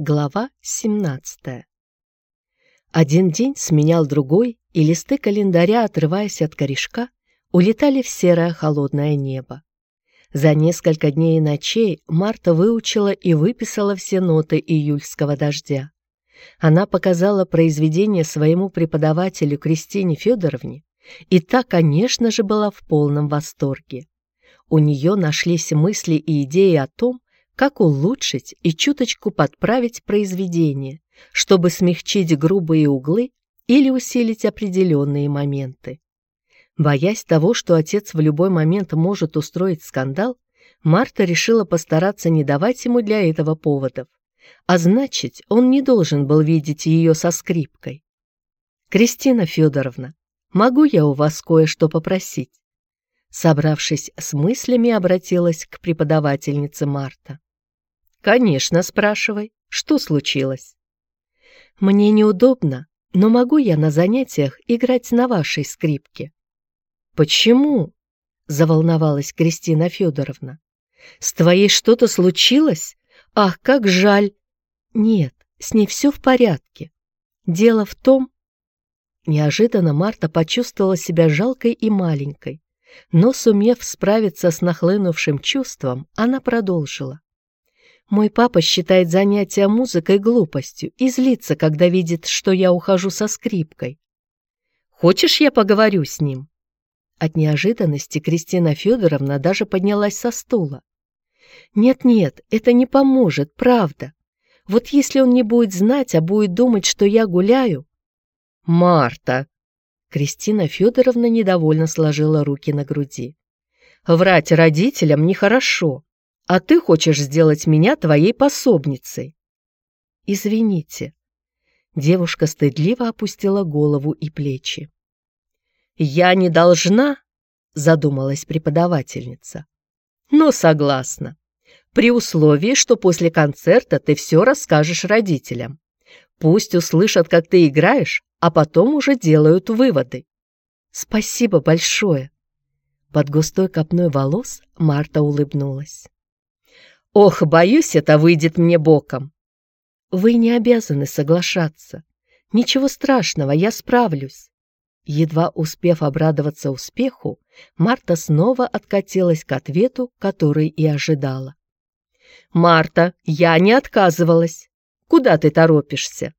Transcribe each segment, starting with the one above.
Глава 17 Один день сменял другой, и листы календаря, отрываясь от корешка, улетали в серое холодное небо. За несколько дней и ночей Марта выучила и выписала все ноты июльского дождя. Она показала произведение своему преподавателю Кристине Федоровне, и та, конечно же, была в полном восторге. У нее нашлись мысли и идеи о том, как улучшить и чуточку подправить произведение, чтобы смягчить грубые углы или усилить определенные моменты. Боясь того, что отец в любой момент может устроить скандал, Марта решила постараться не давать ему для этого поводов. А значит, он не должен был видеть ее со скрипкой. «Кристина Федоровна, могу я у вас кое-что попросить?» Собравшись с мыслями, обратилась к преподавательнице Марта. «Конечно, спрашивай. Что случилось?» «Мне неудобно, но могу я на занятиях играть на вашей скрипке?» «Почему?» — заволновалась Кристина Федоровна. «С твоей что-то случилось? Ах, как жаль!» «Нет, с ней все в порядке. Дело в том...» Неожиданно Марта почувствовала себя жалкой и маленькой, но, сумев справиться с нахлынувшим чувством, она продолжила. Мой папа считает занятия музыкой глупостью и злится, когда видит, что я ухожу со скрипкой. Хочешь, я поговорю с ним?» От неожиданности Кристина Федоровна даже поднялась со стула. «Нет-нет, это не поможет, правда. Вот если он не будет знать, а будет думать, что я гуляю...» «Марта!» Кристина Федоровна недовольно сложила руки на груди. «Врать родителям нехорошо а ты хочешь сделать меня твоей пособницей. Извините. Девушка стыдливо опустила голову и плечи. Я не должна, задумалась преподавательница. Но согласна. При условии, что после концерта ты все расскажешь родителям. Пусть услышат, как ты играешь, а потом уже делают выводы. Спасибо большое. Под густой копной волос Марта улыбнулась. Ох, боюсь, это выйдет мне боком. Вы не обязаны соглашаться. Ничего страшного, я справлюсь. Едва успев обрадоваться успеху, Марта снова откатилась к ответу, который и ожидала. «Марта, я не отказывалась. Куда ты торопишься?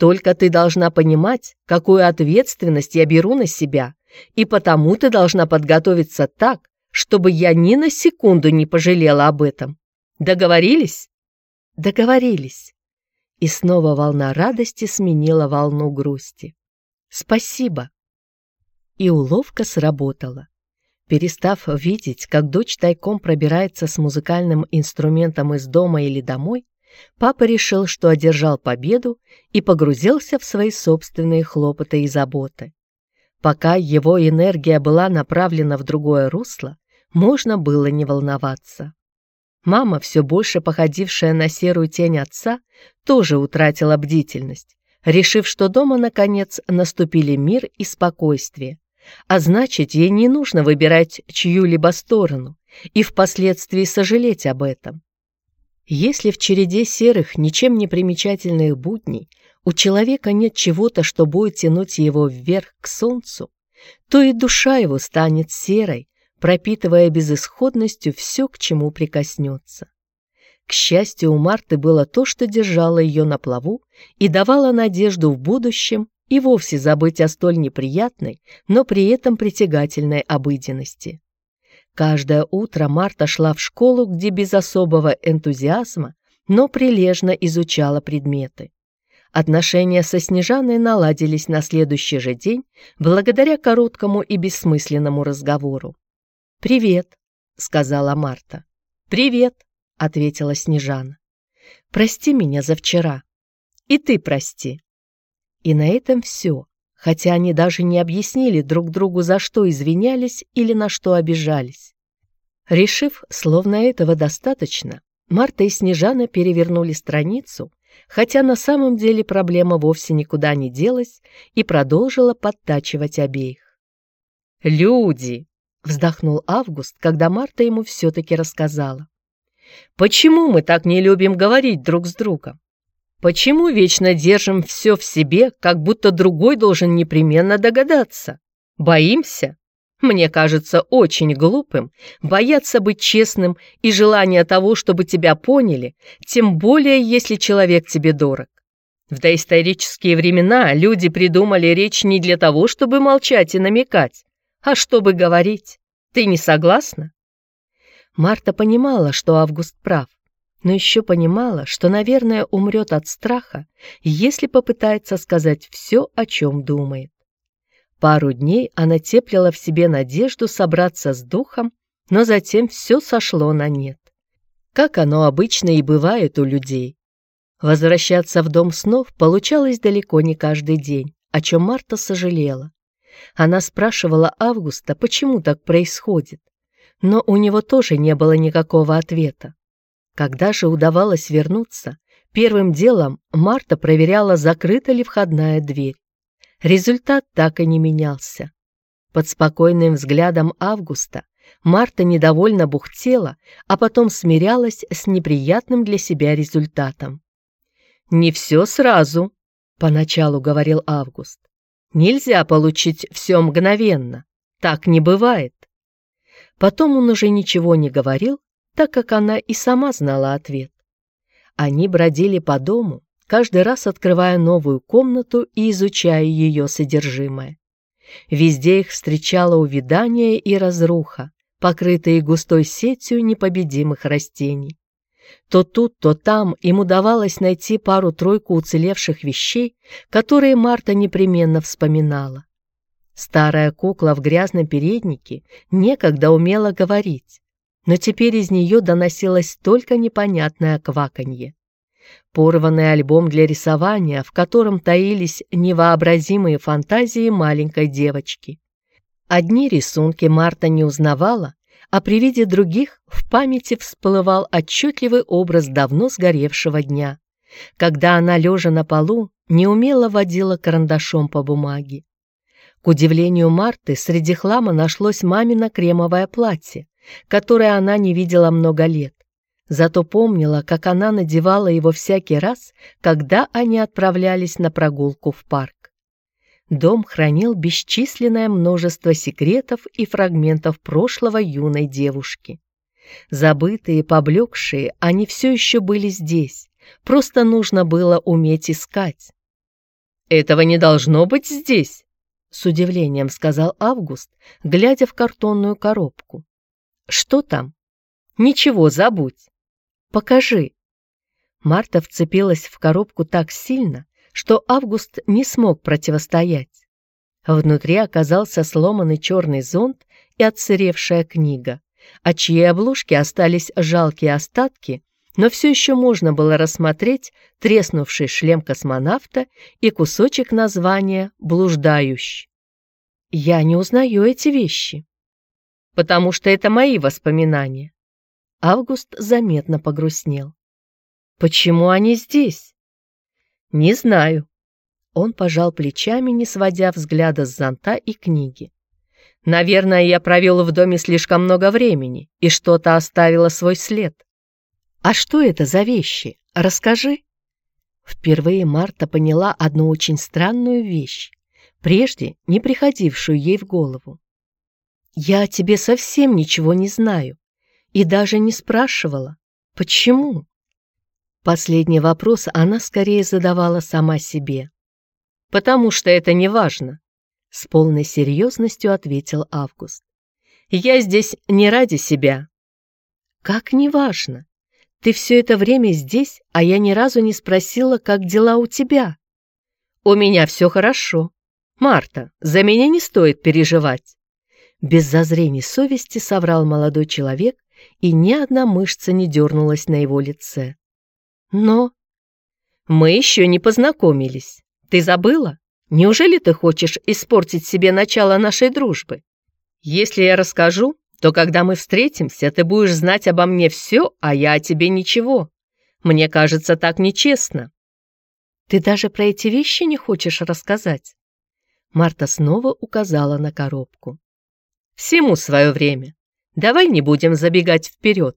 Только ты должна понимать, какую ответственность я беру на себя, и потому ты должна подготовиться так, чтобы я ни на секунду не пожалела об этом. Договорились? Договорились. И снова волна радости сменила волну грусти. Спасибо. И уловка сработала. Перестав видеть, как дочь тайком пробирается с музыкальным инструментом из дома или домой, папа решил, что одержал победу и погрузился в свои собственные хлопоты и заботы. Пока его энергия была направлена в другое русло, можно было не волноваться. Мама, все больше походившая на серую тень отца, тоже утратила бдительность, решив, что дома, наконец, наступили мир и спокойствие. А значит, ей не нужно выбирать чью-либо сторону и впоследствии сожалеть об этом. Если в череде серых, ничем не примечательных будней у человека нет чего-то, что будет тянуть его вверх к солнцу, то и душа его станет серой, пропитывая безысходностью все, к чему прикоснется. К счастью, у Марты было то, что держало ее на плаву и давало надежду в будущем и вовсе забыть о столь неприятной, но при этом притягательной обыденности. Каждое утро Марта шла в школу, где без особого энтузиазма, но прилежно изучала предметы. Отношения со Снежаной наладились на следующий же день благодаря короткому и бессмысленному разговору. «Привет», — сказала Марта. «Привет», — ответила Снежана. «Прости меня за вчера. И ты прости». И на этом все, хотя они даже не объяснили друг другу, за что извинялись или на что обижались. Решив, словно этого достаточно, Марта и Снежана перевернули страницу, хотя на самом деле проблема вовсе никуда не делась и продолжила подтачивать обеих. «Люди!» Вздохнул Август, когда Марта ему все-таки рассказала. «Почему мы так не любим говорить друг с другом? Почему вечно держим все в себе, как будто другой должен непременно догадаться? Боимся? Мне кажется очень глупым бояться быть честным и желание того, чтобы тебя поняли, тем более, если человек тебе дорог. В доисторические времена люди придумали речь не для того, чтобы молчать и намекать, а чтобы говорить. Ты не согласна? Марта понимала, что Август прав но еще понимала, что, наверное, умрет от страха, если попытается сказать все, о чем думает. Пару дней она теплила в себе надежду собраться с духом, но затем все сошло на нет. Как оно обычно и бывает у людей. Возвращаться в дом снов получалось далеко не каждый день, о чем Марта сожалела. Она спрашивала Августа, почему так происходит, но у него тоже не было никакого ответа. Когда же удавалось вернуться, первым делом Марта проверяла, закрыта ли входная дверь. Результат так и не менялся. Под спокойным взглядом Августа Марта недовольно бухтела, а потом смирялась с неприятным для себя результатом. «Не все сразу», — поначалу говорил Август. «Нельзя получить все мгновенно. Так не бывает». Потом он уже ничего не говорил, так как она и сама знала ответ. Они бродили по дому, каждый раз открывая новую комнату и изучая ее содержимое. Везде их встречало увядание и разруха, покрытые густой сетью непобедимых растений. То тут, то там им удавалось найти пару-тройку уцелевших вещей, которые Марта непременно вспоминала. Старая кукла в грязном переднике некогда умела говорить, но теперь из нее доносилось только непонятное кваканье. Порванный альбом для рисования, в котором таились невообразимые фантазии маленькой девочки. Одни рисунки Марта не узнавала, а при виде других в памяти всплывал отчетливый образ давно сгоревшего дня, когда она, лежа на полу, неумело водила карандашом по бумаге. К удивлению Марты, среди хлама нашлось мамино кремовое платье, которое она не видела много лет. Зато помнила, как она надевала его всякий раз, когда они отправлялись на прогулку в парк. Дом хранил бесчисленное множество секретов и фрагментов прошлого юной девушки. Забытые, поблекшие, они все еще были здесь, просто нужно было уметь искать. «Этого не должно быть здесь», — с удивлением сказал Август, глядя в картонную коробку. Что там? Ничего, забудь. Покажи. Марта вцепилась в коробку так сильно, что Август не смог противостоять. Внутри оказался сломанный черный зонт и отсыревшая книга, от чьей обложки остались жалкие остатки, но все еще можно было рассмотреть треснувший шлем космонавта и кусочек названия «Блуждающий». «Я не узнаю эти вещи», потому что это мои воспоминания. Август заметно погрустнел. Почему они здесь? Не знаю. Он пожал плечами, не сводя взгляда с зонта и книги. Наверное, я провел в доме слишком много времени, и что-то оставило свой след. А что это за вещи? Расскажи. Впервые Марта поняла одну очень странную вещь, прежде не приходившую ей в голову. Я о тебе совсем ничего не знаю и даже не спрашивала. Почему? Последний вопрос она скорее задавала сама себе. «Потому что это не важно», — с полной серьезностью ответил Август. «Я здесь не ради себя». «Как не важно? Ты все это время здесь, а я ни разу не спросила, как дела у тебя». «У меня все хорошо. Марта, за меня не стоит переживать. Без зазрений совести соврал молодой человек, и ни одна мышца не дернулась на его лице. Но... Мы еще не познакомились. Ты забыла? Неужели ты хочешь испортить себе начало нашей дружбы? Если я расскажу, то когда мы встретимся, ты будешь знать обо мне все, а я о тебе ничего. Мне кажется, так нечестно. Ты даже про эти вещи не хочешь рассказать? Марта снова указала на коробку. Всему свое время. Давай не будем забегать вперед.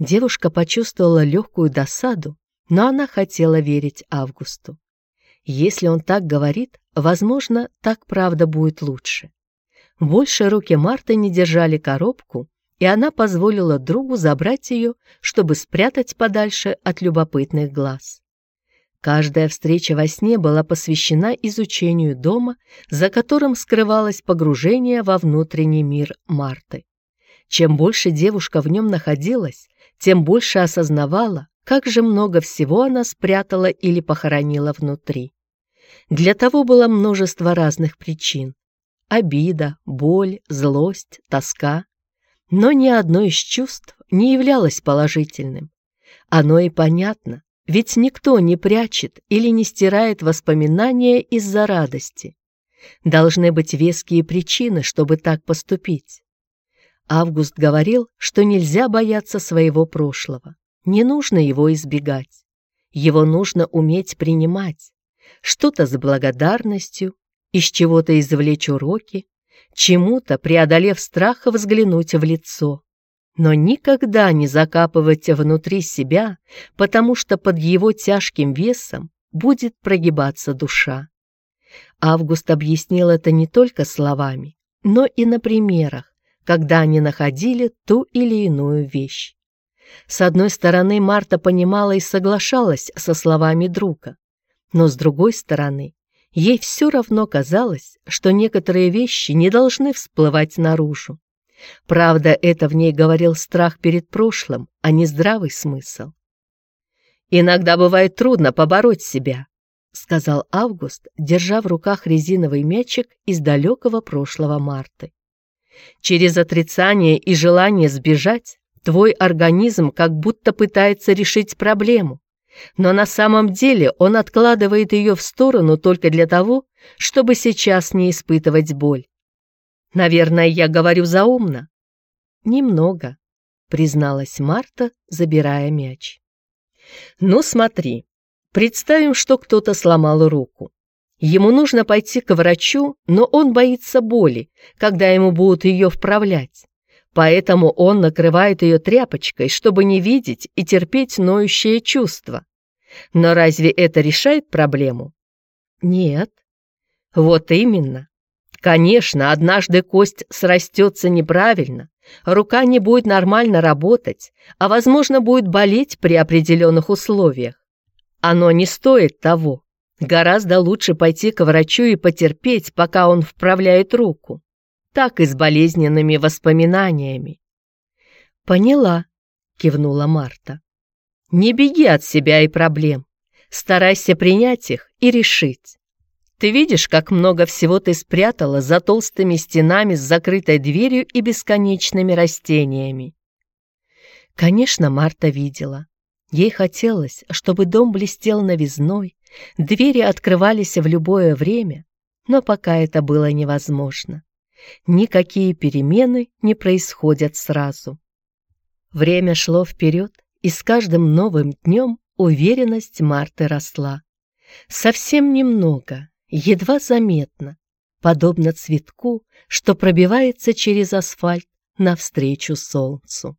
Девушка почувствовала легкую досаду, но она хотела верить Августу. Если он так говорит, возможно, так правда будет лучше. Больше руки Марты не держали коробку, и она позволила другу забрать ее, чтобы спрятать подальше от любопытных глаз. Каждая встреча во сне была посвящена изучению дома, за которым скрывалось погружение во внутренний мир Марты. Чем больше девушка в нем находилась, тем больше осознавала, как же много всего она спрятала или похоронила внутри. Для того было множество разных причин. Обида, боль, злость, тоска. Но ни одно из чувств не являлось положительным. Оно и понятно, ведь никто не прячет или не стирает воспоминания из-за радости. Должны быть веские причины, чтобы так поступить. Август говорил, что нельзя бояться своего прошлого, не нужно его избегать. Его нужно уметь принимать, что-то с благодарностью, из чего-то извлечь уроки, чему-то, преодолев страх, взглянуть в лицо но никогда не закапывать внутри себя, потому что под его тяжким весом будет прогибаться душа. Август объяснил это не только словами, но и на примерах, когда они находили ту или иную вещь. С одной стороны, Марта понимала и соглашалась со словами друга, но с другой стороны, ей все равно казалось, что некоторые вещи не должны всплывать наружу. Правда, это в ней говорил страх перед прошлым, а не здравый смысл. «Иногда бывает трудно побороть себя», — сказал Август, держа в руках резиновый мячик из далекого прошлого Марты. «Через отрицание и желание сбежать твой организм как будто пытается решить проблему, но на самом деле он откладывает ее в сторону только для того, чтобы сейчас не испытывать боль. Наверное, я говорю заумно. Немного, призналась Марта, забирая мяч. Ну, смотри, представим, что кто-то сломал руку. Ему нужно пойти к врачу, но он боится боли, когда ему будут ее вправлять. Поэтому он накрывает ее тряпочкой, чтобы не видеть и терпеть ноющее чувство. Но разве это решает проблему? Нет. Вот именно. Конечно, однажды кость срастется неправильно, рука не будет нормально работать, а, возможно, будет болеть при определенных условиях. Оно не стоит того. Гораздо лучше пойти к врачу и потерпеть, пока он вправляет руку. Так и с болезненными воспоминаниями. «Поняла», — кивнула Марта. «Не беги от себя и проблем. Старайся принять их и решить. Ты видишь, как много всего ты спрятала за толстыми стенами с закрытой дверью и бесконечными растениями. Конечно, Марта видела. Ей хотелось, чтобы дом блестел новизной, двери открывались в любое время, но пока это было невозможно. Никакие перемены не происходят сразу. Время шло вперед, и с каждым новым днем уверенность Марты росла. Совсем немного, едва заметно, подобно цветку, что пробивается через асфальт навстречу солнцу.